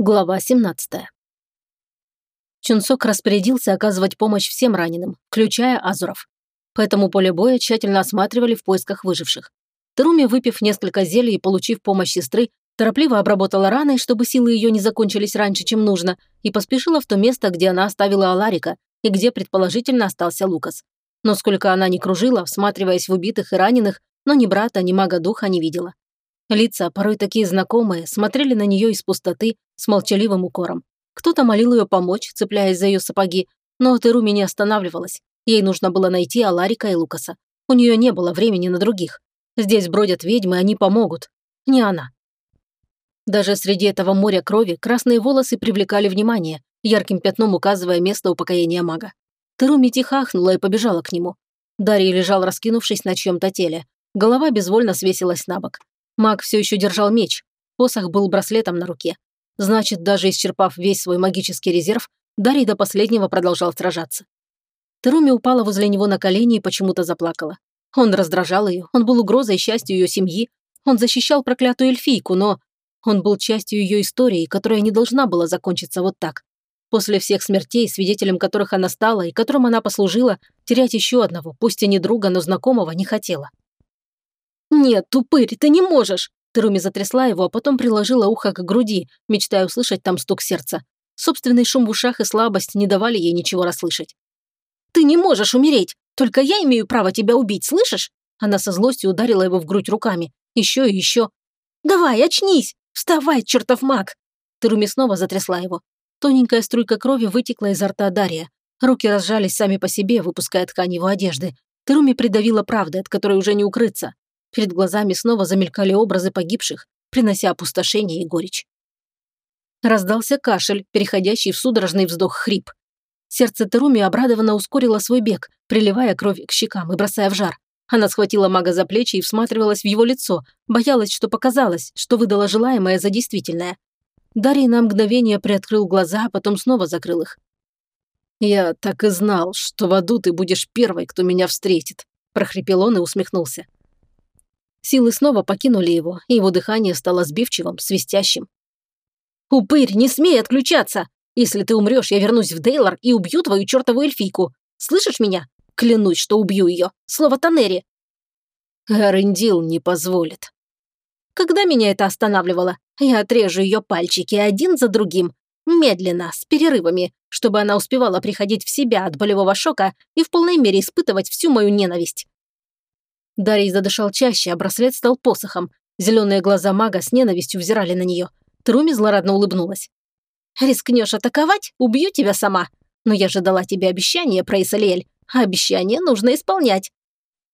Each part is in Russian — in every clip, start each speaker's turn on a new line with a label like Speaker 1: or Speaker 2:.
Speaker 1: Глава 17. Чунсок распорядился оказывать помощь всем раненым, включая Азуров. Поэтому поле боя тщательно осматривали в поисках выживших. Теруми, выпив несколько зелий и получив помощь сестры, торопливо обработала раны, чтобы силы ее не закончились раньше, чем нужно, и поспешила в то место, где она оставила Аларика и где, предположительно, остался Лукас. Но сколько она ни кружила, всматриваясь в убитых и раненых, но ни брата, ни мага духа не видела. Лица, порой такие знакомые, смотрели на нее из пустоты с молчаливым укором. Кто-то молил ее помочь, цепляясь за ее сапоги, но Теруми не останавливалась. Ей нужно было найти Аларика и Лукаса. У нее не было времени на других. Здесь бродят ведьмы, они помогут. Не она. Даже среди этого моря крови красные волосы привлекали внимание, ярким пятном указывая место упокоения мага. Теруми тихо ахнула и побежала к нему. Дарий лежал, раскинувшись на чьем-то теле. Голова безвольно свесилась на бок. Маг все еще держал меч. Посох был браслетом на руке. Значит, даже исчерпав весь свой магический резерв, Дарий до последнего продолжал сражаться. Теруми упала возле него на колени и почему-то заплакала. Он раздражал ее, он был угрозой счастью ее семьи, он защищал проклятую эльфийку, но он был частью ее истории, которая не должна была закончиться вот так. После всех смертей, свидетелем которых она стала и которым она послужила, терять еще одного, пусть и не друга, но знакомого, не хотела. «Нет, тупырь, ты не можешь!» Теруми затрясла его, а потом приложила ухо к груди, мечтая услышать там стук сердца. Собственный шум в ушах и слабость не давали ей ничего расслышать. «Ты не можешь умереть! Только я имею право тебя убить, слышишь?» Она со злостью ударила его в грудь руками. Еще и еще. «Давай, очнись! Вставай, чертов маг!» Теруми снова затрясла его. Тоненькая струйка крови вытекла изо рта Дарья. Руки разжались сами по себе, выпуская ткань его одежды. Теруми придавила правдой, от которой уже не укрыться. Перед глазами снова замелькали образы погибших, принося опустошение и горечь. Раздался кашель, переходящий в судорожный вздох-хрип. Сердце Теруми обрадованно ускорило свой бег, приливая кровь к щекам и бросая в жар. Она схватила мага за плечи и всматривалась в его лицо, боялась, что показалось, что выдала желаемое за действительное. Дарий на мгновение приоткрыл глаза, а потом снова закрыл их. «Я так и знал, что в аду ты будешь первой, кто меня встретит», – прохрипел он и усмехнулся. Силы снова покинули его, и его дыхание стало сбивчивым, свистящим. «Упырь, не смей отключаться! Если ты умрешь, я вернусь в Дейлор и убью твою чертову эльфийку. Слышишь меня? Клянусь, что убью ее. Слово Танери!» Арендил не позволит. Когда меня это останавливало? Я отрежу ее пальчики один за другим, медленно, с перерывами, чтобы она успевала приходить в себя от болевого шока и в полной мере испытывать всю мою ненависть. Дарий задышал чаще, а браслет стал посохом. Зеленые глаза мага с ненавистью взирали на нее. Труми злорадно улыбнулась. «Рискнешь атаковать? Убью тебя сама. Но я же дала тебе обещание, Прейсалиэль, а обещание нужно исполнять».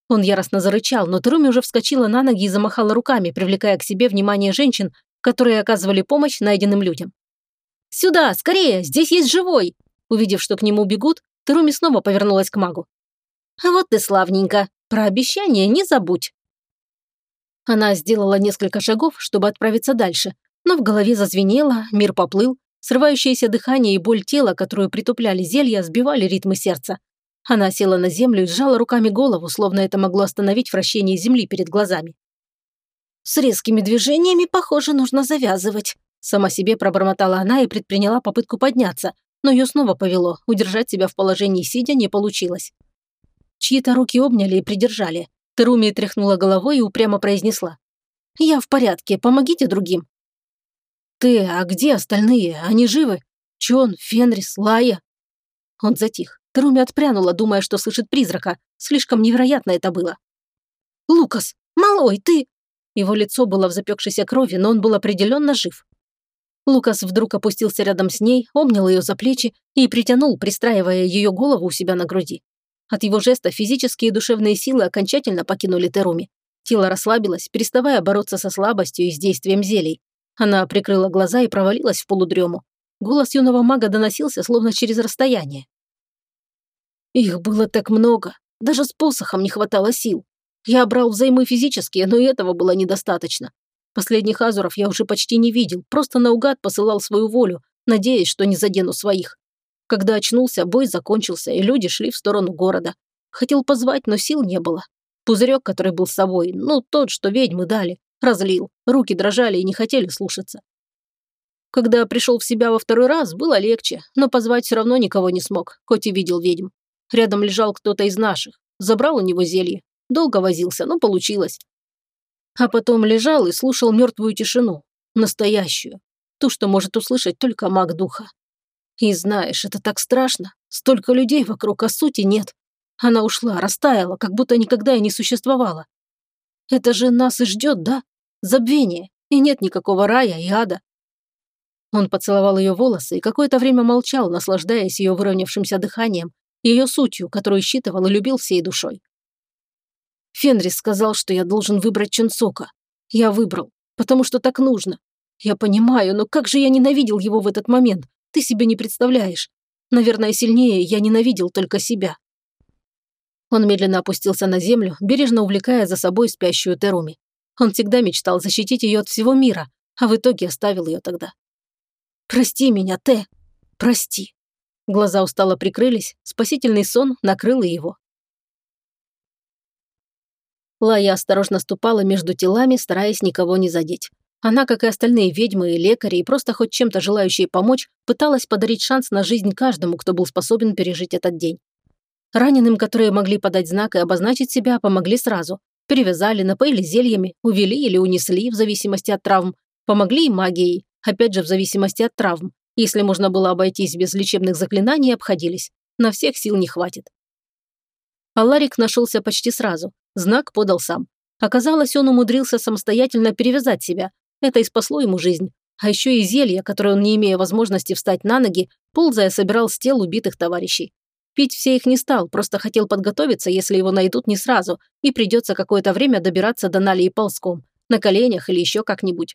Speaker 1: Он яростно зарычал, но Труми уже вскочила на ноги и замахала руками, привлекая к себе внимание женщин, которые оказывали помощь найденным людям. «Сюда, скорее, здесь есть живой!» Увидев, что к нему бегут, Труми снова повернулась к магу. «А вот ты славненько. Про обещание не забудь». Она сделала несколько шагов, чтобы отправиться дальше, но в голове зазвенело, мир поплыл, срывающееся дыхание и боль тела, которую притупляли зелья, сбивали ритмы сердца. Она села на землю и сжала руками голову, словно это могло остановить вращение земли перед глазами. «С резкими движениями, похоже, нужно завязывать», сама себе пробормотала она и предприняла попытку подняться, но ее снова повело, удержать себя в положении сидя не получилось. Чьи-то руки обняли и придержали. Теруми тряхнула головой и упрямо произнесла. «Я в порядке, помогите другим». «Ты, а где остальные? Они живы? Чон, Фенрис, Лая?» Он затих. Теруми отпрянула, думая, что слышит призрака. Слишком невероятно это было. «Лукас! Малой, ты...» Его лицо было в запекшейся крови, но он был определенно жив. Лукас вдруг опустился рядом с ней, обнял ее за плечи и притянул, пристраивая ее голову у себя на груди. От его жеста физические и душевные силы окончательно покинули Теруми. Тело расслабилось, переставая бороться со слабостью и с действием зелий. Она прикрыла глаза и провалилась в полудрему. Голос юного мага доносился словно через расстояние. Их было так много. Даже с посохом не хватало сил. Я брал взаймы физические, но и этого было недостаточно. Последних азуров я уже почти не видел, просто наугад посылал свою волю, надеясь, что не задену своих. Когда очнулся, бой закончился, и люди шли в сторону города. Хотел позвать, но сил не было. Пузырек, который был с собой, ну, тот, что ведьмы дали, разлил. Руки дрожали и не хотели слушаться. Когда пришел в себя во второй раз, было легче, но позвать все равно никого не смог, хоть и видел ведьм. Рядом лежал кто-то из наших. Забрал у него зелье. Долго возился, но получилось. А потом лежал и слушал мертвую тишину. Настоящую. Ту, что может услышать только маг духа. И знаешь, это так страшно. Столько людей вокруг, а сути нет. Она ушла, растаяла, как будто никогда и не существовала. Это же нас и ждет, да? Забвение. И нет никакого рая и ада. Он поцеловал ее волосы и какое-то время молчал, наслаждаясь ее выровнявшимся дыханием, ее сутью, которую считывал и любил всей душой. Фенрис сказал, что я должен выбрать Чунсока. Я выбрал, потому что так нужно. Я понимаю, но как же я ненавидел его в этот момент, ты себе не представляешь. Наверное, сильнее я ненавидел только себя. Он медленно опустился на землю, бережно увлекая за собой спящую Теруми. Он всегда мечтал защитить ее от всего мира, а в итоге оставил ее тогда. Прости меня, Т. Прости. Глаза устало прикрылись, спасительный сон накрыл его. Лая осторожно ступала между телами, стараясь никого не задеть. Она, как и остальные ведьмы и лекари, и просто хоть чем-то желающие помочь, пыталась подарить шанс на жизнь каждому, кто был способен пережить этот день. Раненым, которые могли подать знак и обозначить себя, помогли сразу. Перевязали, напоили зельями, увели или унесли, в зависимости от травм. Помогли и магией, Опять же, в зависимости от травм. Если можно было обойтись без лечебных заклинаний, обходились. На всех сил не хватит. А Ларик нашелся почти сразу. Знак подал сам. Оказалось, он умудрился самостоятельно перевязать себя. Это и спасло ему жизнь. А еще и зелье, которое он, не имея возможности встать на ноги, ползая собирал с тел убитых товарищей. Пить все их не стал, просто хотел подготовиться, если его найдут не сразу, и придется какое-то время добираться до Налии ползком, на коленях или еще как-нибудь.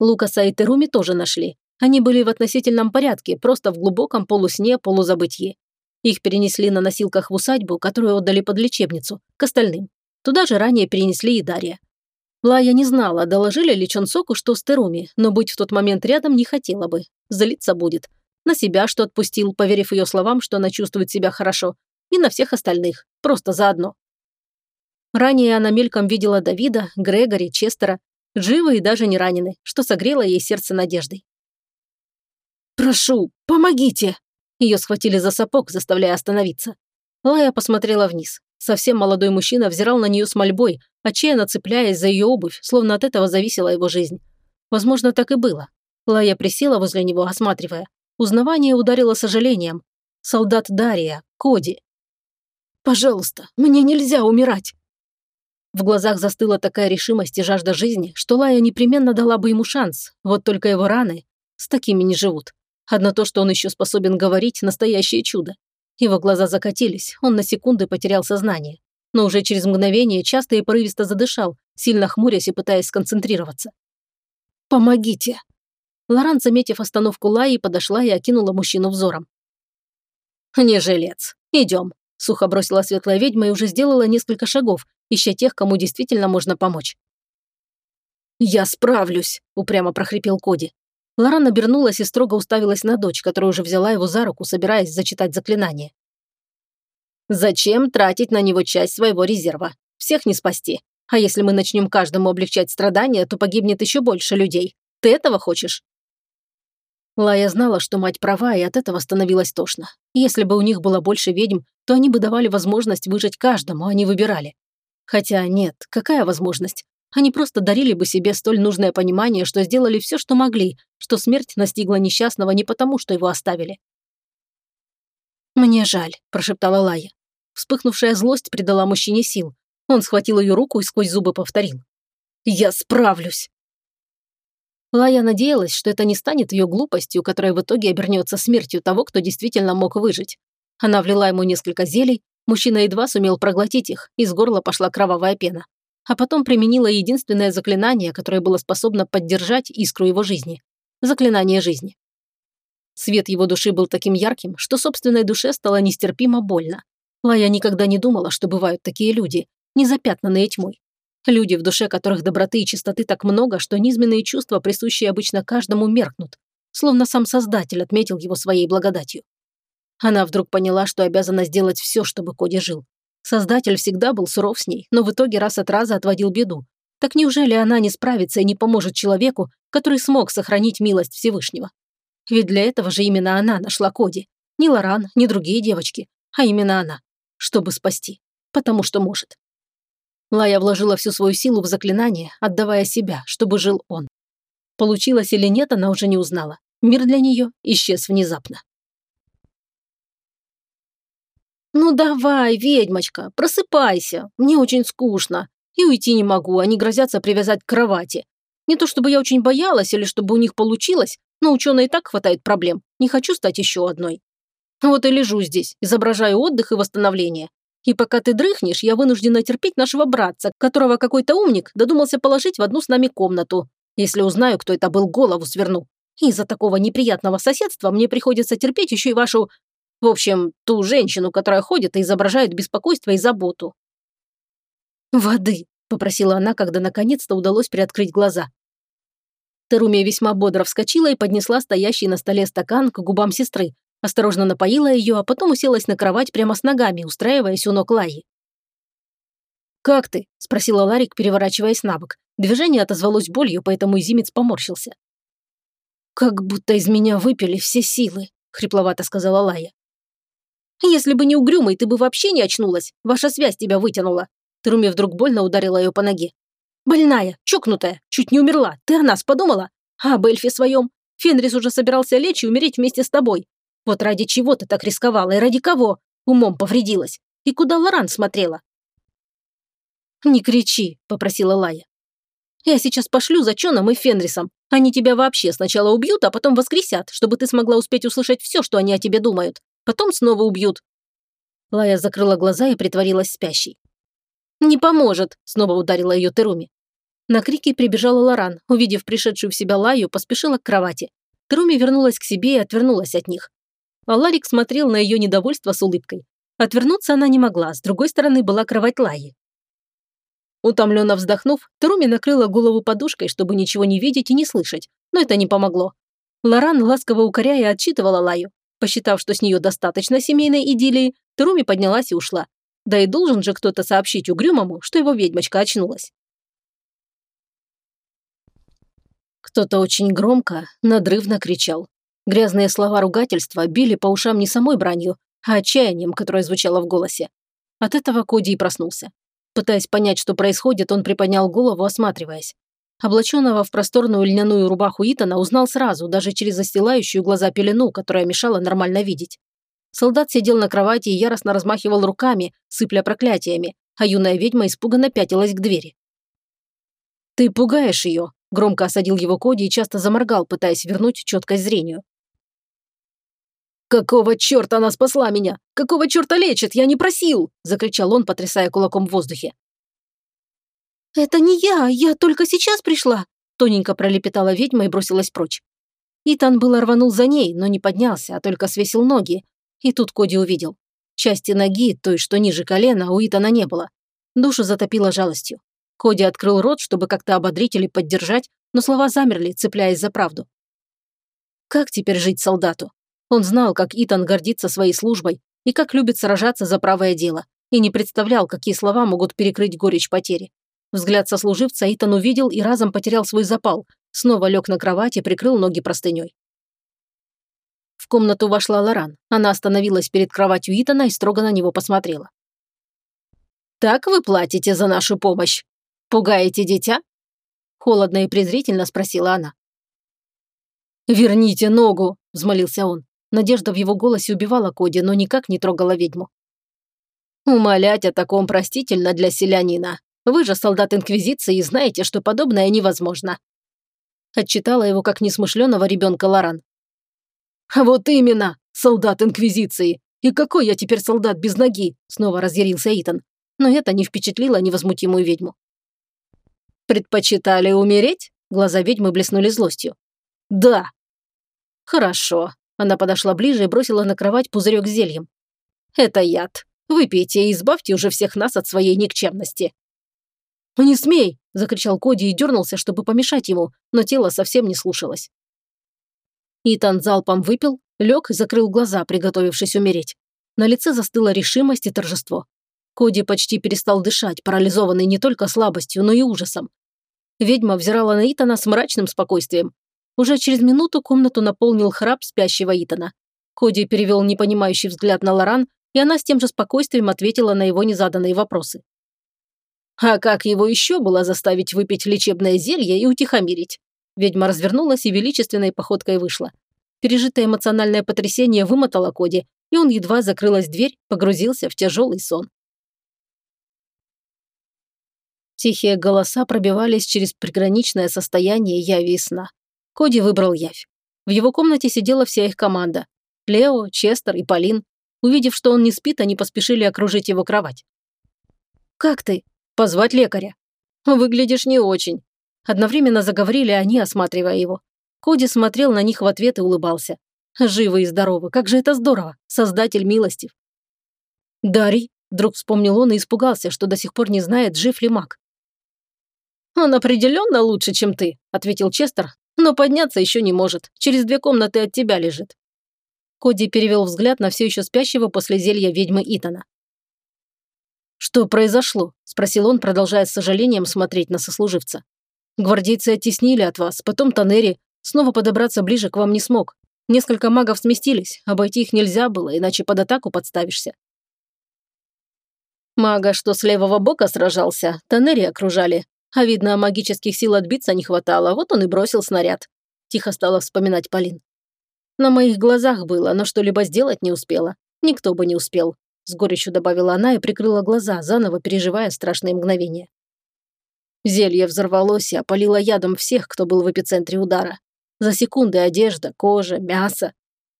Speaker 1: Лукаса и Теруми тоже нашли. Они были в относительном порядке, просто в глубоком полусне, полузабытье. Их перенесли на носилках в усадьбу, которую отдали под лечебницу, к остальным. Туда же ранее перенесли и Дарья. Лая не знала, доложили ли Чонсоку, что с Теруми, но быть в тот момент рядом не хотела бы. Злиться будет. На себя, что отпустил, поверив ее словам, что она чувствует себя хорошо, и на всех остальных, просто заодно. Ранее она мельком видела Давида, Грегори, Честера живы и даже не ранены, что согрело ей сердце надеждой. «Прошу, помогите!» Ее схватили за сапог, заставляя остановиться. Лая посмотрела вниз. Совсем молодой мужчина взирал на нее с мольбой, отчаянно цепляясь за ее обувь, словно от этого зависела его жизнь. Возможно, так и было. Лая присела возле него, осматривая. Узнавание ударило сожалением. Солдат Дария, Коди. «Пожалуйста, мне нельзя умирать!» В глазах застыла такая решимость и жажда жизни, что Лая непременно дала бы ему шанс, вот только его раны с такими не живут. Одно то, что он еще способен говорить, настоящее чудо. Его глаза закатились, он на секунды потерял сознание. Но уже через мгновение часто и порывисто задышал, сильно хмурясь и пытаясь сконцентрироваться. «Помогите!» Лоран, заметив остановку Лаи, подошла и окинула мужчину взором. «Не жилец. Идем», – сухо бросила светлая ведьма и уже сделала несколько шагов, ища тех, кому действительно можно помочь. «Я справлюсь», – упрямо прохрипел Коди. Лоран обернулась и строго уставилась на дочь, которая уже взяла его за руку, собираясь зачитать заклинание. «Зачем тратить на него часть своего резерва? Всех не спасти. А если мы начнем каждому облегчать страдания, то погибнет еще больше людей. Ты этого хочешь?» Лая знала, что мать права, и от этого становилось тошно. Если бы у них было больше ведьм, то они бы давали возможность выжить каждому, а не выбирали. Хотя нет, какая возможность? Они просто дарили бы себе столь нужное понимание, что сделали все, что могли, что смерть настигла несчастного не потому, что его оставили. «Мне жаль», – прошептала Лая. Вспыхнувшая злость придала мужчине сил. Он схватил ее руку и сквозь зубы повторил. «Я справлюсь!» Лая надеялась, что это не станет ее глупостью, которая в итоге обернется смертью того, кто действительно мог выжить. Она влила ему несколько зелий, Мужчина едва сумел проглотить их, из горла пошла кровавая пена. А потом применила единственное заклинание, которое было способно поддержать искру его жизни. Заклинание жизни. Свет его души был таким ярким, что собственной душе стало нестерпимо больно. Лая никогда не думала, что бывают такие люди, не запятнанные тьмой. Люди, в душе которых доброты и чистоты так много, что низменные чувства, присущие обычно каждому, меркнут, словно сам Создатель отметил его своей благодатью. Она вдруг поняла, что обязана сделать все, чтобы Коди жил. Создатель всегда был суров с ней, но в итоге раз от раза отводил беду. Так неужели она не справится и не поможет человеку, который смог сохранить милость Всевышнего? Ведь для этого же именно она нашла Коди. Ни Лоран, ни другие девочки, а именно она, чтобы спасти, потому что может. Лая вложила всю свою силу в заклинание, отдавая себя, чтобы жил он. Получилось или нет, она уже не узнала. Мир для нее исчез внезапно. «Ну давай, ведьмочка, просыпайся, мне очень скучно. И уйти не могу, они грозятся привязать к кровати. Не то чтобы я очень боялась или чтобы у них получилось, но ученой и так хватает проблем. Не хочу стать еще одной. Вот и лежу здесь, изображаю отдых и восстановление. И пока ты дрыхнешь, я вынуждена терпеть нашего братца, которого какой-то умник додумался положить в одну с нами комнату. Если узнаю, кто это был, голову сверну. Из-за такого неприятного соседства мне приходится терпеть еще и вашу... В общем, ту женщину, которая ходит и изображает беспокойство и заботу. «Воды», – попросила она, когда наконец-то удалось приоткрыть глаза. Терумия весьма бодро вскочила и поднесла стоящий на столе стакан к губам сестры, осторожно напоила ее, а потом уселась на кровать прямо с ногами, устраиваясь у ног Лаи. «Как ты?» – спросила Ларик, переворачиваясь на бок. Движение отозвалось болью, поэтому Зимец поморщился. «Как будто из меня выпили все силы», – хрипловато сказала Лая. «Если бы не угрюмый, ты бы вообще не очнулась. Ваша связь тебя вытянула. Труми вдруг больно ударила ее по ноге. «Больная, чокнутая, чуть не умерла. Ты о нас подумала? А об эльфе своем? Фенрис уже собирался лечь и умереть вместе с тобой. Вот ради чего ты так рисковала и ради кого? Умом повредилась. И куда Лоран смотрела?» «Не кричи», – попросила Лая. «Я сейчас пошлю за Чоном и Фенрисом. Они тебя вообще сначала убьют, а потом воскресят, чтобы ты смогла успеть услышать все, что они о тебе думают. Потом снова убьют». Лая закрыла глаза и притворилась спящей. «Не поможет», – снова ударила ее Теруми. На крики прибежала Лоран, увидев пришедшую в себя Лаю, поспешила к кровати. Теруми вернулась к себе и отвернулась от них. А Ларик смотрел на ее недовольство с улыбкой. Отвернуться она не могла, с другой стороны была кровать Лаи. Утомленно вздохнув, Теруми накрыла голову подушкой, чтобы ничего не видеть и не слышать, но это не помогло. Лоран, ласково укоряя, отчитывала Лаю. Посчитав, что с нее достаточно семейной идиллии, Теруми поднялась и ушла. Да и должен же кто-то сообщить Угрюмому, что его ведьмочка очнулась. Кто-то очень громко, надрывно кричал. Грязные слова ругательства били по ушам не самой бранью, а отчаянием, которое звучало в голосе. От этого Коди и проснулся. Пытаясь понять, что происходит, он приподнял голову, осматриваясь. Облаченного в просторную льняную рубаху Итана узнал сразу, даже через застилающую глаза пелену, которая мешала нормально видеть. Солдат сидел на кровати и яростно размахивал руками, сыпля проклятиями, а юная ведьма испуганно пятилась к двери. «Ты пугаешь ее», – громко осадил его Коди и часто заморгал, пытаясь вернуть четкость зрению. «Какого черта она спасла меня? Какого черта лечит? Я не просил!» – закричал он, потрясая кулаком в воздухе.
Speaker 2: «Это не я, я только сейчас пришла», – тоненько пролепетала ведьма и бросилась прочь.
Speaker 1: Итан было рванул за ней, но не поднялся, а только свесил ноги, и тут Коди увидел. Части ноги, той, что ниже колена, у Итана не было. Душу затопило жалостью. Коди открыл рот, чтобы как-то ободрить или поддержать, но слова замерли, цепляясь за правду. Как теперь жить солдату? Он знал, как Итан гордится своей службой и как любит сражаться за правое дело, и не представлял, какие слова могут перекрыть горечь потери. Взгляд сослуживца Итан увидел и разом потерял свой запал, снова лег на кровать и прикрыл ноги простыней. В комнату вошла Лоран. Она остановилась перед кроватью Итана и строго на него посмотрела. «Так вы платите за нашу помощь? Пугаете дитя?» Холодно и презрительно спросила она. «Верните ногу!» – взмолился он. Надежда в его голосе убивала Коди, но никак не трогала ведьму. «Умолять о таком простительно для селянина. Вы же солдат Инквизиции и знаете, что подобное невозможно». Отчитала его как несмышленого ребенка Лоран. «А вот именно, солдат Инквизиции! И какой я теперь солдат без ноги?» Снова разъярился Итан. Но это не впечатлило невозмутимую ведьму. «Предпочитали умереть?» Глаза ведьмы блеснули злостью. «Да». «Хорошо». Она подошла ближе и бросила на кровать пузырек с зельем. «Это яд. Выпейте и избавьте уже всех нас от своей никчемности». «Не смей!» – закричал Коди и дернулся, чтобы помешать ему, но тело совсем не слушалось. Итан залпом выпил, лег и закрыл глаза, приготовившись умереть. На лице застыла решимость и торжество. Коди почти перестал дышать, парализованный не только слабостью, но и ужасом. Ведьма взирала на Итана с мрачным спокойствием. Уже через минуту комнату наполнил храп спящего Итана. Коди перевел непонимающий взгляд на Лоран, и она с тем же спокойствием ответила на его незаданные вопросы. А как его еще было заставить выпить лечебное зелье и утихомирить? Ведьма развернулась и величественной походкой вышла. Пережитое эмоциональное потрясение вымотало Коди, и он едва закрылась дверь, погрузился в тяжелый сон. Тихие голоса пробивались через приграничное состояние яви и сна. Коди выбрал явь. В его комнате сидела вся их команда. Лео, Честер и Полин. Увидев, что он не спит, они поспешили окружить его кровать. «Как ты?» «Позвать лекаря». «Выглядишь не очень». Одновременно заговорили они, осматривая его. Коди смотрел на них в ответ и улыбался. Живы и здоровы, как же это здорово, создатель милостив. «Дарий», – вдруг вспомнил он и испугался, что до сих пор не знает, жив ли маг. «Он определенно лучше, чем ты», – ответил Честер, «но подняться еще не может. Через две комнаты от тебя лежит». Коди перевел взгляд на все еще спящего после зелья ведьмы Итана. «Что произошло?» – спросил он, продолжая с сожалением смотреть на сослуживца. «Гвардейцы оттеснили от вас, потом Танери. Снова подобраться ближе к вам не смог. Несколько магов сместились, обойти их нельзя было, иначе под атаку подставишься». Мага, что с левого бока сражался, Танери окружали, а видно, магических сил отбиться не хватало, вот он и бросил снаряд. Тихо стала вспоминать Полин. На моих глазах было, но что-либо сделать не успела. Никто бы не успел. С горечью добавила она и прикрыла глаза, заново переживая страшные мгновения. Зелье взорвалось и опалило ядом всех, кто был в эпицентре удара. За секунды одежда, кожа, мясо.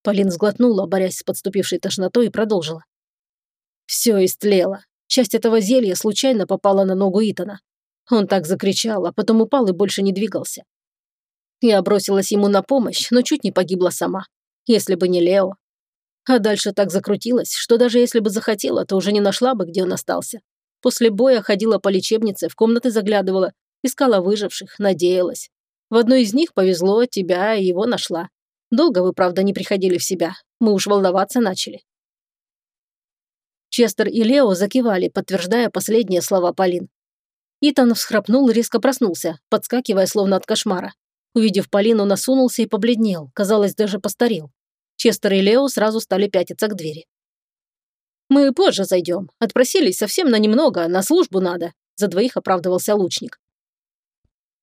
Speaker 1: Полин сглотнула, борясь с подступившей тошнотой, и продолжила. Все истлело. Часть этого зелья случайно попала на ногу Итана. Он так закричал, а потом упал и больше не двигался. Я бросилась ему на помощь, но чуть не погибла сама. Если бы не Лео. А дальше так закрутилась, что даже если бы захотела, то уже не нашла бы, где он остался. После боя ходила по лечебнице, в комнаты заглядывала, искала выживших, надеялась. В одной из них повезло, тебя и его нашла. Долго вы, правда, не приходили в себя. Мы уж волноваться начали. Честер и Лео закивали, подтверждая последние слова Полин. Итан всхрапнул резко проснулся, подскакивая словно от кошмара. Увидев Полину, насунулся и побледнел, казалось, даже постарел. Честер и Лео сразу стали пятиться к двери. «Мы позже зайдем. Отпросились совсем на немного, на службу надо», за двоих оправдывался лучник.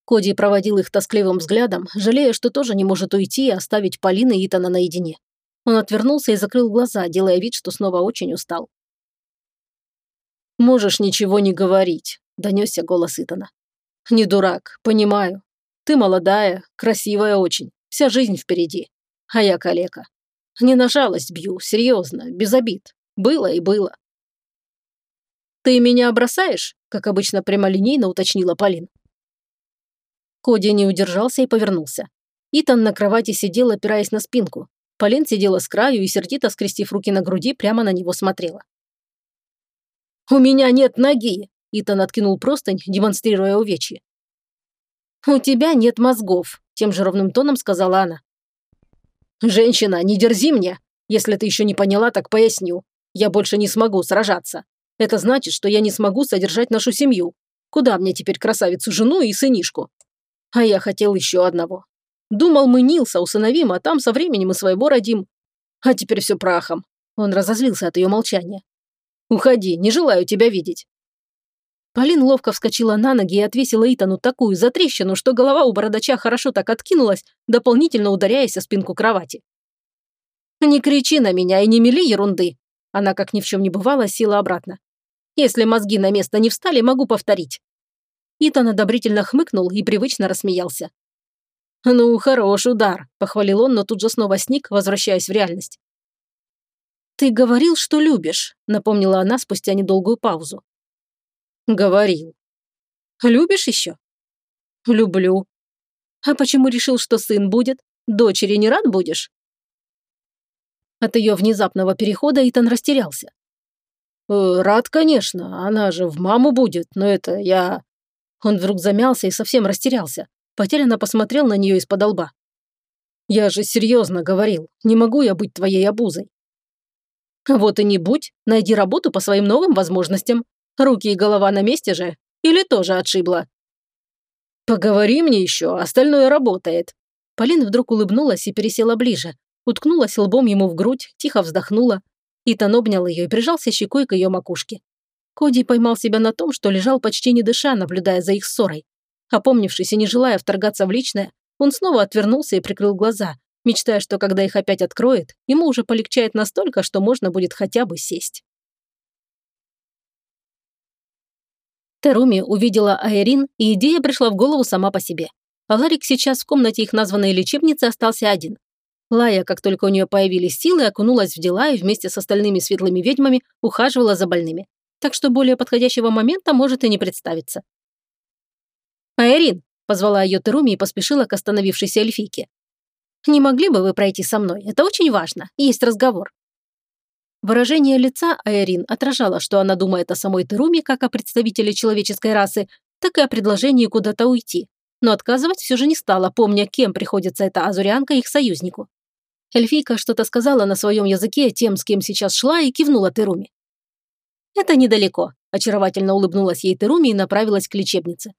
Speaker 1: Коди проводил их тоскливым взглядом, жалея, что тоже не может уйти и оставить Полины и Итана наедине. Он отвернулся и закрыл глаза, делая вид, что снова очень устал. «Можешь ничего не говорить», донесся голос Итана. «Не дурак, понимаю. Ты молодая, красивая очень, вся жизнь впереди. А я калека. Не на жалость бью, серьезно, без обид. Было и было». «Ты меня бросаешь?» – как обычно прямолинейно уточнила Полин. Коди не удержался и повернулся. Итан на кровати сидел, опираясь на спинку. Полин сидела с краю и, сердито скрестив руки на груди, прямо на него смотрела. «У меня нет ноги!» Итан откинул простынь, демонстрируя увечье. «У тебя нет мозгов», – тем же ровным тоном сказала она. «Женщина, не дерзи мне! Если ты еще не поняла, так поясню. Я больше не смогу сражаться. Это значит, что я не смогу содержать нашу семью. Куда мне теперь красавицу жену и сынишку? А я хотел еще одного. Думал, мы Нилса усыновим, а там со временем и своего родим. А теперь все прахом». Он разозлился от ее молчания. «Уходи, не желаю тебя видеть. Полин ловко вскочила на ноги и отвесила Итану такую затрещину, что голова у бородача хорошо так откинулась, дополнительно ударяясь о спинку кровати. «Не кричи на меня и не мели ерунды!» Она, как ни в чем не бывало, села обратно. «Если мозги на место не встали, могу повторить». Итан одобрительно хмыкнул и привычно рассмеялся. «Ну, хорош удар», – похвалил он, но тут же снова сник, возвращаясь в реальность. «Ты говорил, что любишь», – напомнила она спустя недолгую паузу. Говорил. Любишь еще? Люблю. А почему решил, что сын будет? Дочери не рад будешь? От ее внезапного перехода Итан растерялся. «Э, «Рад, конечно, она же в маму будет, но это я...» Он вдруг замялся и совсем растерялся. Потерянно посмотрел на нее из-под лба. «Я же серьезно говорил, не могу я быть твоей обузой». «Вот и не будь, найди работу по своим новым возможностям. Руки и голова на месте же? Или тоже отшибла?» «Поговори мне еще, остальное работает». Полин вдруг улыбнулась и пересела ближе, уткнулась лбом ему в грудь, тихо вздохнула. Итан обнял ее и прижался щекой к ее макушке. Коди поймал себя на том, что лежал почти не дыша, наблюдая за их ссорой. Опомнившись и не желая вторгаться в личное, он снова отвернулся и прикрыл глаза, мечтая, что когда их опять откроет, ему уже полегчает настолько, что можно будет хотя бы сесть. Теруми увидела Айрин, и идея пришла в голову сама по себе. А Ларик сейчас в комнате их названной лечебницы остался один. Лая, как только у нее появились силы, окунулась в дела и вместе с остальными светлыми ведьмами ухаживала за больными. Так что более подходящего момента может и не представиться. «Айрин!» – позвала ее Теруми и поспешила к остановившейся эльфийке. «Не могли бы вы пройти со мной? Это очень важно. Есть разговор». Выражение лица Айрин отражало, что она думает о самой Теруме как о представителе человеческой расы, так и о предложении куда-то уйти. Но отказывать все же не стала, помня, кем приходится эта азурианка их союзнику. Эльфийка что-то сказала на своем языке тем, с кем сейчас шла, и кивнула Теруме. «Это недалеко», – очаровательно улыбнулась ей Теруми и направилась к лечебнице.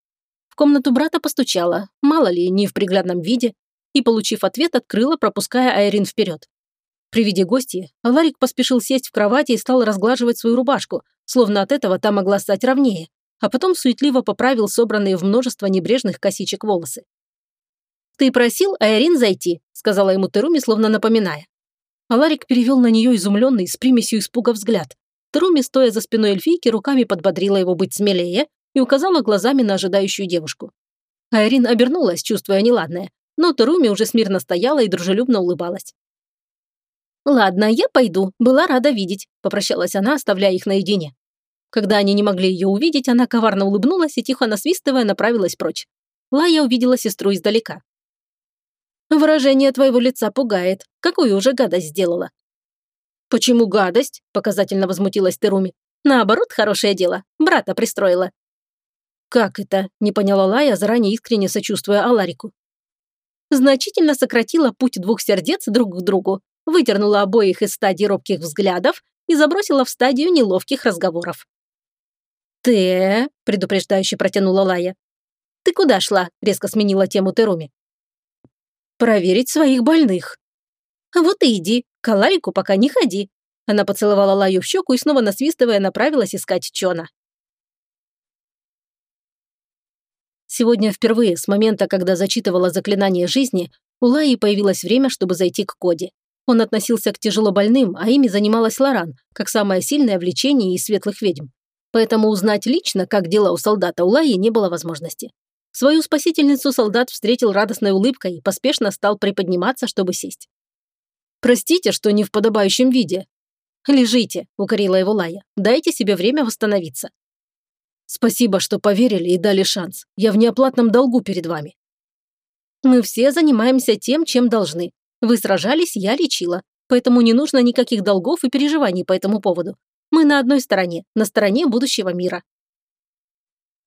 Speaker 1: В комнату брата постучала, мало ли, не в приглядном виде, и, получив ответ, открыла, пропуская Айрин вперед. При виде гостей Аларик поспешил сесть в кровати и стал разглаживать свою рубашку, словно от этого та могла стать ровнее, а потом суетливо поправил собранные в множество небрежных косичек волосы. «Ты просил Айрин зайти», — сказала ему Теруми, словно напоминая. Аларик перевел на нее изумленный, с примесью испуга взгляд. Теруми, стоя за спиной эльфийки, руками подбодрила его быть смелее и указала глазами на ожидающую девушку. Айрин обернулась, чувствуя неладное, но Теруми уже смирно стояла и дружелюбно улыбалась. «Ладно, я пойду. Была рада видеть», – попрощалась она, оставляя их наедине. Когда они не могли ее увидеть, она коварно улыбнулась и, тихо насвистывая, направилась прочь. Лая увидела сестру издалека. «Выражение твоего лица пугает. Какую уже гадость сделала?» «Почему гадость?» – показательно возмутилась Теруми. «Наоборот, хорошее дело. Брата пристроила». «Как это?» – не поняла Лая, заранее искренне сочувствуя Аларику. Значительно сократила путь двух сердец друг к другу выдернула обоих из стадии робких взглядов и забросила в стадию неловких разговоров. «Ты...» – предупреждающе протянула Лая. «Ты куда шла?» – резко сменила тему Теруми. «Проверить своих больных». «Вот и иди, к Аларику пока не ходи». Она поцеловала Лаю в щеку и снова насвистывая направилась искать Чона. Сегодня впервые, с момента, когда зачитывала заклинание жизни, у Лаи появилось время, чтобы зайти к Коде. Он относился к тяжелобольным, а ими занималась Лоран, как самое сильное влечение из светлых ведьм. Поэтому узнать лично, как дела у солдата Улаи, не было возможности. Свою спасительницу солдат встретил радостной улыбкой и поспешно стал приподниматься, чтобы сесть. «Простите, что не в подобающем виде». «Лежите», — укорила его Лая. «Дайте себе время восстановиться». «Спасибо, что поверили и дали шанс. Я в неоплатном долгу перед вами». «Мы все занимаемся тем, чем должны. Вы сражались, я лечила. Поэтому не нужно никаких долгов и переживаний по этому поводу. Мы на одной стороне, на стороне будущего мира».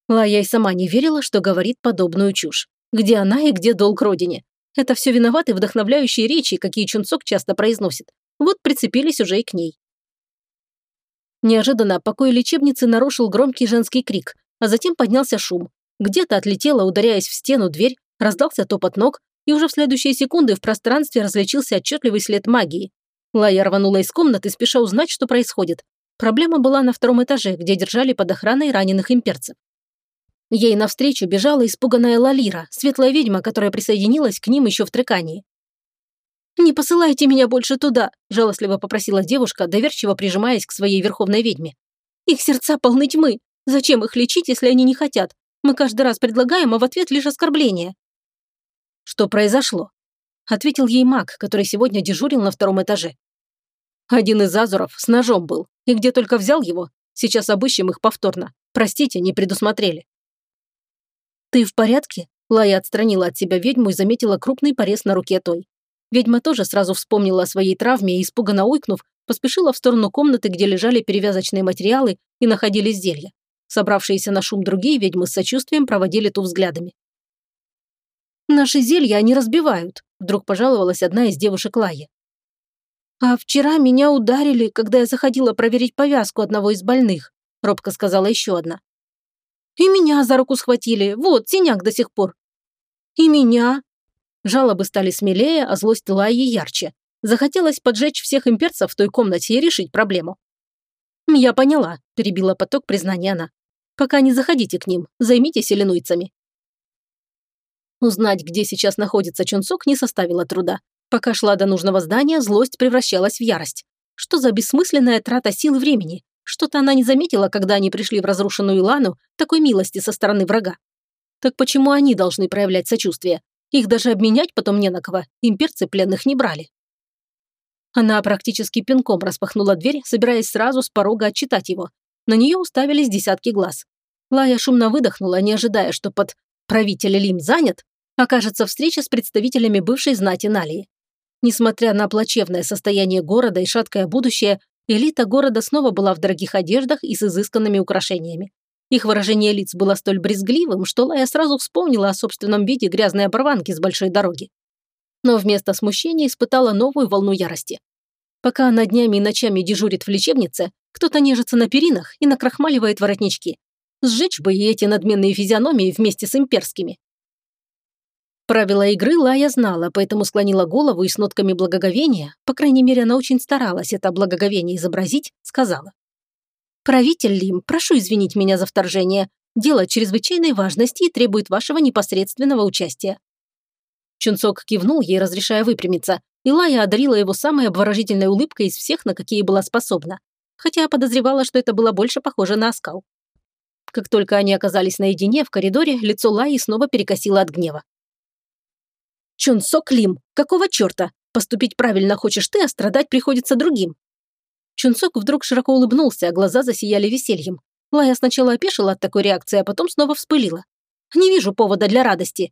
Speaker 1: Лая и сама не верила, что говорит подобную чушь. Где она и где долг родине? Это все виноваты вдохновляющие речи, какие Чунцок часто произносит. Вот прицепились уже и к ней. Неожиданно покой лечебницы нарушил громкий женский крик, а затем поднялся шум. Где-то отлетела, ударяясь в стену, дверь, раздался топот ног, и уже в следующие секунды в пространстве различился отчетливый след магии. Лая рванула из комнаты, спеша узнать, что происходит. Проблема была на втором этаже, где держали под охраной раненых имперцев. Ей навстречу бежала испуганная Лалира, светлая ведьма, которая присоединилась к ним еще в Трекании. «Не посылайте меня больше туда», – жалостливо попросила девушка, доверчиво прижимаясь к своей верховной ведьме. «Их сердца полны тьмы. Зачем их лечить, если они не хотят? Мы каждый раз предлагаем, а в ответ лишь оскорбление». Что произошло? Ответил ей маг, который сегодня дежурил на втором этаже. Один из азуров с ножом был, и где только взял его, сейчас обыщем их повторно. Простите, не предусмотрели. «Ты в порядке?» Лая отстранила от себя ведьму и заметила крупный порез на руке той. Ведьма тоже сразу вспомнила о своей травме и, испуганно уйкнув, поспешила в сторону комнаты, где лежали перевязочные материалы и находились зелья. Собравшиеся на шум другие ведьмы с сочувствием проводили ту взглядами. Наши зелья они разбивают», – вдруг пожаловалась одна из девушек Лаи. «А вчера меня ударили, когда я заходила проверить повязку одного из больных», – робко сказала еще одна.
Speaker 2: И меня за руку схватили, вот, синяк до сих пор. И меня. Жалобы стали смелее, а злость Лаи ярче. Захотелось поджечь всех имперцев в той комнате и решить проблему. «Я поняла», – перебила поток признания она. «Пока не заходите к ним, займитесь иллинуйцами». Узнать, где сейчас находится Чунцок, не составило труда. Пока шла до нужного здания, злость превращалась в ярость. Что за бессмысленная трата сил и времени? Что-то она не заметила, когда они пришли в разрушенную Илану, такой милости со стороны врага. Так почему они должны проявлять сочувствие? Их даже обменять потом не на кого, имперцы пленных не брали. Она практически пинком распахнула дверь, собираясь сразу с порога отчитать его. На нее уставились десятки глаз. Лая шумно выдохнула, не ожидая, что под «правитель Лим занят» окажется встреча с представителями бывшей знати Налии. Несмотря на плачевное состояние города и шаткое будущее, элита города снова была в дорогих одеждах и с изысканными украшениями. Их выражение лиц было столь брезгливым, что Лая сразу вспомнила о собственном виде грязной оборванки с большой дороги. Но вместо смущения испытала новую волну ярости. Пока она днями и ночами дежурит в лечебнице, кто-то нежится на перинах и накрахмаливает воротнички. Сжечь бы и эти надменные физиономии вместе с имперскими. Правила игры Лая знала, поэтому склонила голову и с нотками благоговения, по крайней мере, она очень старалась это благоговение изобразить, сказала. «Правитель Лим, прошу извинить меня за вторжение. Дело чрезвычайной важности и требует вашего непосредственного участия». Чунцок кивнул ей, разрешая выпрямиться, и Лая одарила его самой обворожительной улыбкой из всех, на какие была способна, хотя подозревала, что это было больше похоже на оскал. Как только они оказались наедине в коридоре, лицо Лаи снова перекосило от гнева. Чунсо Клим, какого черта? Поступить правильно хочешь ты, а страдать приходится другим. Чунсок вдруг широко улыбнулся, а глаза засияли весельем. Лая сначала опешила от такой реакции, а потом снова вспылила. «Не вижу повода для радости».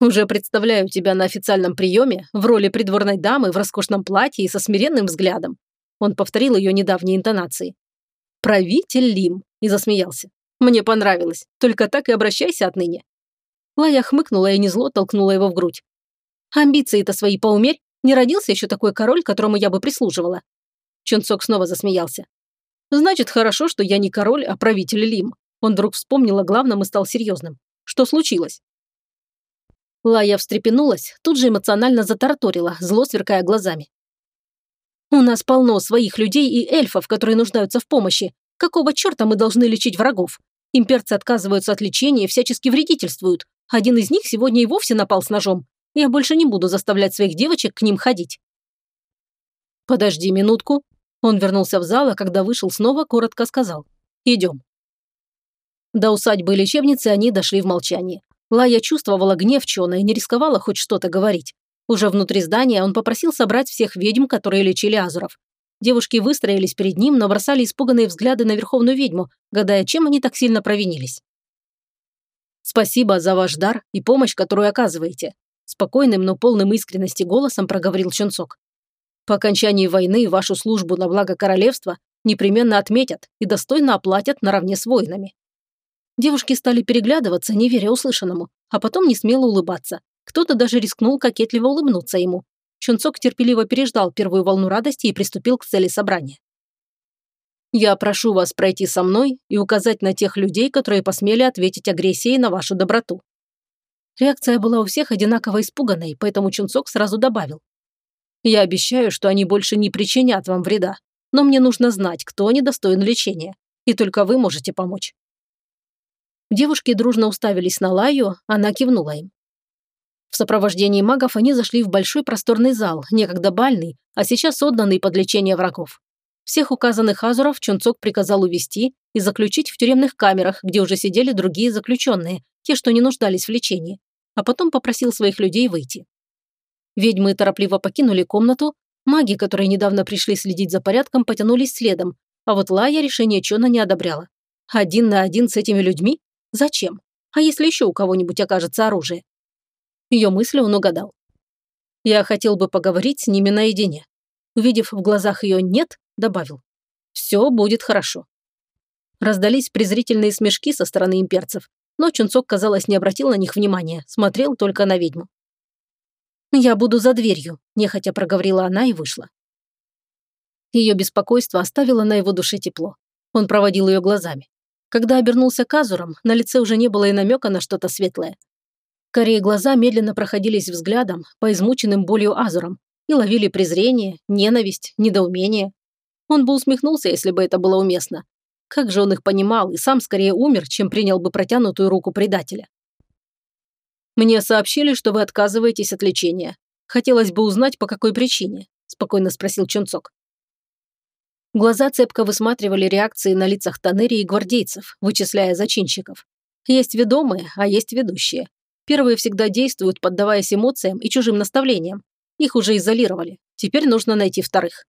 Speaker 2: «Уже представляю тебя на официальном приеме в роли придворной дамы в роскошном платье и со смиренным взглядом». Он повторил ее недавние интонации. «Правитель Лим», и засмеялся. «Мне понравилось. Только так и обращайся отныне. Лая хмыкнула и незло толкнула его в грудь. «Амбиции-то свои поумерь. Не родился еще такой король, которому я бы прислуживала». Чунцок снова засмеялся. «Значит, хорошо, что я не король, а правитель Лим». Он вдруг вспомнил о главном и стал серьезным. «Что случилось?» Лая встрепенулась, тут же эмоционально затараторила, зло сверкая глазами. «У нас полно своих людей и эльфов, которые нуждаются в помощи. Какого черта мы должны лечить врагов? Имперцы отказываются от лечения и всячески вредительствуют. Один из них сегодня и вовсе напал с ножом. Я больше не буду заставлять своих девочек к ним ходить. Подожди минутку. Он вернулся в зал, а когда вышел снова, коротко сказал. Идем. До усадьбы лечебницы они дошли в молчании. Лая чувствовала гнев Чона и не рисковала хоть что-то говорить. Уже внутри здания он попросил собрать всех ведьм, которые лечили Азуров. Девушки выстроились перед ним, но бросали испуганные взгляды на верховную ведьму, гадая, чем они так сильно провинились. Спасибо за ваш дар и помощь, которую оказываете», спокойным, но полным искренности голосом проговорил Щенцок. «По окончании войны вашу службу на благо королевства непременно отметят и достойно оплатят наравне с воинами». Девушки стали переглядываться, не веря услышанному, а потом не смело улыбаться. Кто-то даже рискнул кокетливо улыбнуться ему. Чунцок терпеливо переждал первую волну радости и приступил к цели собрания. Я прошу вас пройти со мной и указать на тех людей, которые посмели ответить агрессией на вашу доброту». Реакция была у всех одинаково испуганной, поэтому Чунцок сразу добавил. «Я обещаю, что они больше не причинят вам вреда, но мне нужно знать, кто недостоин лечения, и только вы можете помочь». Девушки дружно уставились на Лаю, она кивнула им. В сопровождении магов они зашли в большой просторный зал, некогда бальный, а сейчас отданный под лечение врагов. Всех указанных азуров Чунцок приказал увести и заключить в тюремных камерах, где уже сидели другие заключенные, те, что не нуждались в лечении, а потом попросил своих людей выйти. Ведьмы торопливо покинули комнату, маги, которые недавно пришли следить за порядком, потянулись следом, а вот Лая решение Чона не одобряла. Один на один с этими людьми? Зачем? А если еще у кого-нибудь окажется оружие? Ее мысли он угадал. Я хотел бы поговорить с ними наедине. Увидев в глазах ее «нет», добавил. «Все будет хорошо». Раздались презрительные смешки со стороны имперцев, но Чунцок, казалось, не обратил на них внимания, смотрел только на ведьму. «Я буду за дверью», – нехотя проговорила она и вышла. Ее беспокойство оставило на его душе тепло. Он проводил ее глазами.
Speaker 1: Когда обернулся к Азурам, на лице уже не было и намека на что-то светлое. Корее глаза медленно проходились взглядом по измученным болью Азурам и ловили презрение, ненависть, недоумение. Он бы усмехнулся, если бы это было уместно. Как же он их понимал и сам скорее умер, чем принял бы протянутую руку предателя. «Мне сообщили, что вы отказываетесь от лечения. Хотелось бы узнать, по какой причине», – спокойно спросил Чунцок. Глаза цепко высматривали реакции на лицах Танери и гвардейцев, вычисляя зачинщиков. Есть ведомые, а есть ведущие. Первые всегда действуют, поддаваясь эмоциям и чужим наставлениям. Их уже изолировали. Теперь нужно найти вторых.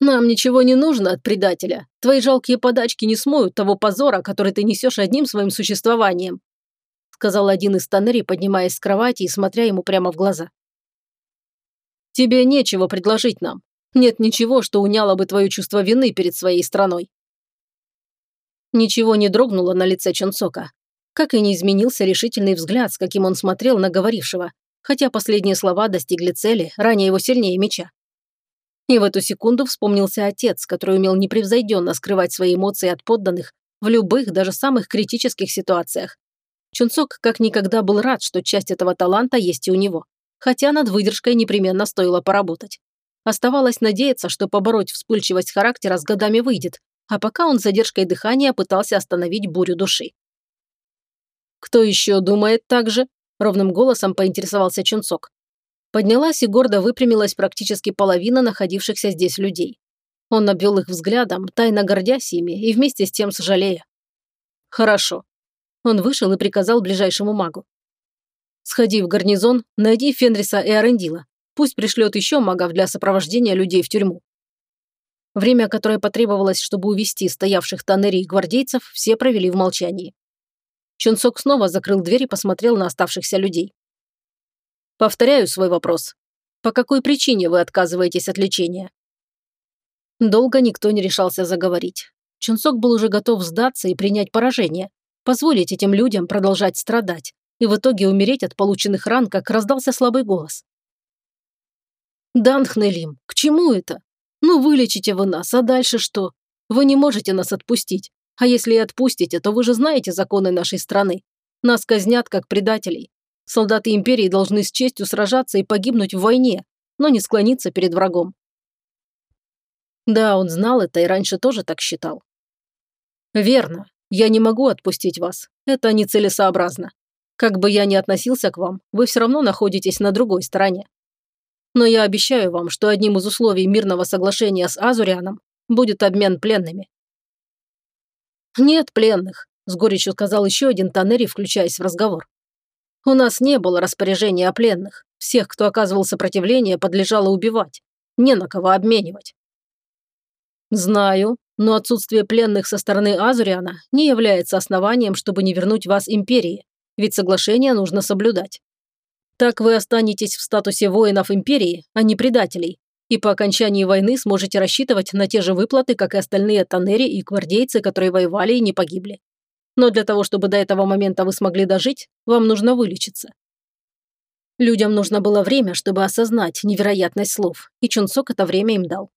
Speaker 1: «Нам ничего не нужно от предателя. Твои жалкие подачки не смоют того позора, который ты несешь одним своим существованием», сказал один из Танери, поднимаясь с кровати и смотря ему прямо в глаза. «Тебе нечего предложить нам. Нет ничего, что уняло бы твое чувство вины перед своей страной». Ничего не дрогнуло на лице Чонсока, как и не изменился решительный взгляд, с каким он смотрел на говорившего, хотя последние слова достигли цели, ранее его сильнее меча. И в эту секунду вспомнился отец, который умел непревзойденно скрывать свои эмоции от подданных в любых, даже самых критических ситуациях. Чунцок как никогда был рад, что часть этого таланта есть и у него, хотя над выдержкой непременно стоило поработать. Оставалось надеяться, что побороть вспыльчивость характера с годами выйдет, а пока он задержкой дыхания пытался остановить бурю души. «Кто еще думает так же?» – ровным голосом поинтересовался Чунцок. Поднялась и гордо выпрямилась практически половина находившихся здесь людей. Он обвел их взглядом, тайно гордясь ими и вместе с тем сожалея. «Хорошо». Он вышел и приказал ближайшему магу. «Сходи в гарнизон, найди Фенриса и Арендила. Пусть пришлет еще магов для сопровождения людей в тюрьму». Время, которое потребовалось, чтобы увести стоявших Танери и гвардейцев, все провели в молчании. Чунсок снова закрыл дверь и посмотрел на оставшихся людей. Повторяю свой вопрос. По какой причине вы отказываетесь от лечения? Долго никто не решался заговорить. Чунсок был уже готов сдаться и принять поражение, позволить этим людям продолжать страдать и в итоге умереть от полученных ран, как раздался слабый голос. «Данхнелим, к чему это? Ну, вылечите вы нас, а дальше что? Вы не можете нас отпустить. А если и отпустите, то вы же знаете законы нашей страны. Нас казнят как предателей. Солдаты империи должны с честью сражаться и погибнуть в войне, но не склониться перед врагом. Да, он знал это и раньше тоже так считал. Верно. Я не могу отпустить вас. Это нецелесообразно. Как бы я ни относился к вам, вы все равно находитесь на другой стороне. Но я обещаю вам, что одним из условий мирного соглашения с Азурианом будет обмен пленными. Нет пленных, с горечью сказал еще один Танери, включаясь в разговор. У нас не было распоряжения о пленных. Всех, кто оказывал сопротивление, подлежало убивать. Не на кого обменивать. Знаю, но отсутствие пленных со стороны Азуриана не является основанием, чтобы не вернуть вас империи, ведь соглашение нужно соблюдать. Так вы останетесь в статусе воинов империи, а не предателей, и по окончании войны сможете рассчитывать на те же выплаты, как и остальные тоннери и гвардейцы, которые воевали и не погибли. Но для того, чтобы до этого момента вы смогли дожить, вам нужно вылечиться. Людям нужно было время, чтобы осознать невероятность слов, и Чунсок это время им дал.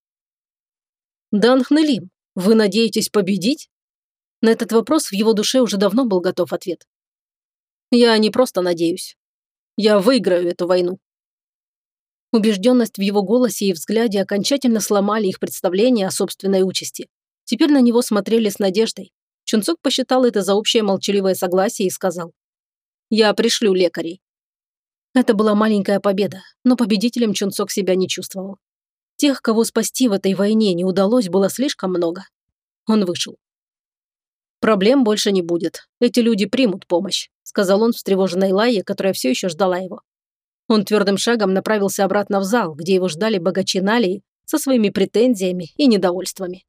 Speaker 1: «Данхнелим, вы надеетесь победить?» На этот вопрос в его душе уже давно был готов ответ. «Я не просто надеюсь. Я выиграю эту войну». Убежденность в его голосе и взгляде окончательно сломали их представление о собственной участи. Теперь на него смотрели с надеждой. Чунцок посчитал это за общее молчаливое согласие и сказал. «Я пришлю лекарей». Это была маленькая победа, но победителем Чунцок себя не чувствовал. Тех, кого спасти в этой войне не удалось, было слишком много. Он вышел. «Проблем больше не будет. Эти люди примут помощь», сказал он встревоженной Лайе, которая все еще ждала его. Он твердым шагом направился обратно в зал, где его ждали богачи Налии со своими претензиями и недовольствами.